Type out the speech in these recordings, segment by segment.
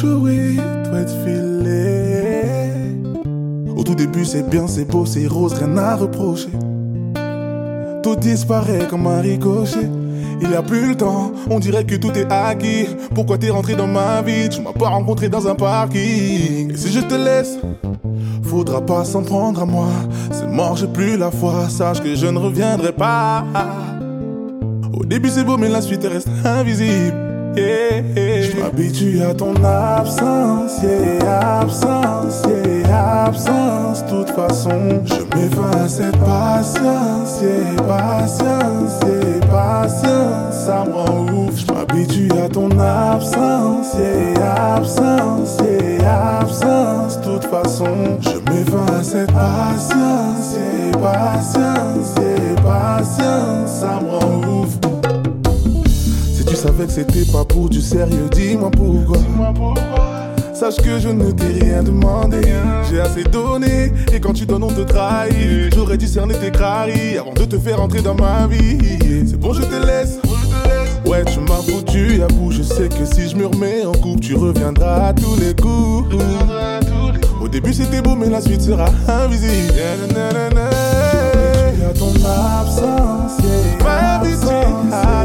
chouris, doit être filé. Au tout début, c'est bien, c'est beau, c'est rose, rien à reprocher. Tout disparaît comme un ricochet. Il y a plus le temps, on dirait que tout est acquis. Pourquoi t'es rentré dans ma vie? Tu m'as pas rencontré dans un parking. Et si je te laisse, faudra pas s'en prendre à moi. C'est mort, j'ai plus la foi. Sache que je ne reviendrai pas. Au début, c'est beau, mais la suite reste invisible. Je m'habitue à ton absence, yeah, absence, yeah, absence. Toute façon, je à cette patience, yeah, patience, yeah, patience. Ça me rend ouf. Je m'habitue à ton absence, yeah, absence, yeah, absence. Toute façon, je à cette patience, yeah, patience, yeah, patience. Ça me rend savais que c'était pas pour du sérieux, dis-moi pourquoi. Sache que je ne t'ai rien demandé. J'ai assez donné, et quand tu donnes, on te trahit. J'aurais dû cerner tes caries avant de te faire entrer dans ma vie. C'est bon, je te laisse. Ouais, tu m'as foutu à bout. Je sais que si je me remets en couple, tu reviendras à tous les coups. Au début, c'était beau, mais la suite sera invisible. à ton absence, yeah, absence, yeah,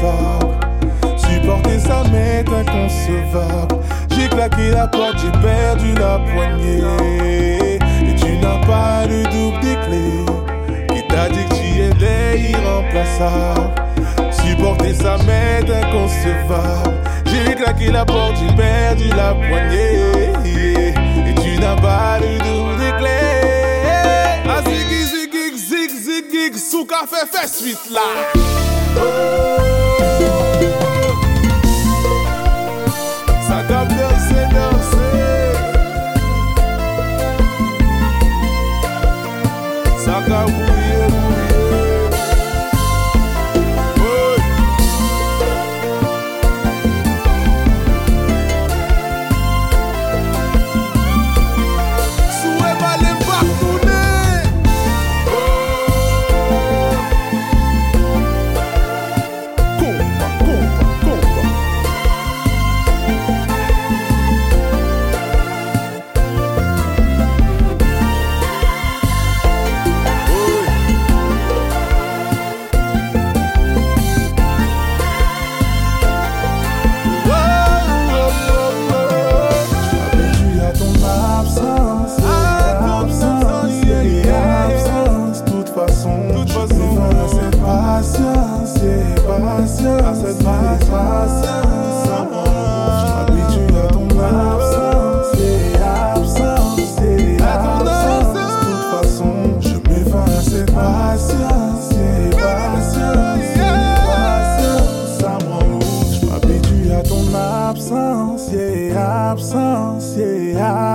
Supporter ça m'est inconcevable. J'ai claqué la porte, j'ai perdu la poignée. Et tu n'as pas le double des clés. Qui t'a dit que tu étais irremplaçable. Supporter ça m'est inconcevable. J'ai claqué la porte, j'ai perdu la poignée. Et tu n'as pas le double des clés. Ah, ziggy, zig, zig, zig, sous café, fait suite là. Ça Maga, mulher. Absence, absence, absence. Toute façon, toute façon, cette patience, patience, cette patience.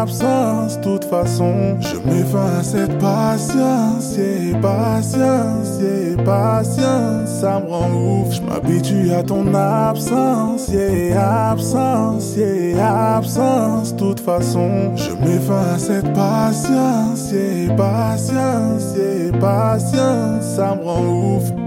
Absence. Toute façon, je à cette patience, yeah, patience, yeah, patience. Ça me rend ouf. Je m'habitue à ton absence, yeah, absence, yeah, absence. Toute façon, je à cette patience, yeah, patience, yeah, patience. Ça me rend ouf.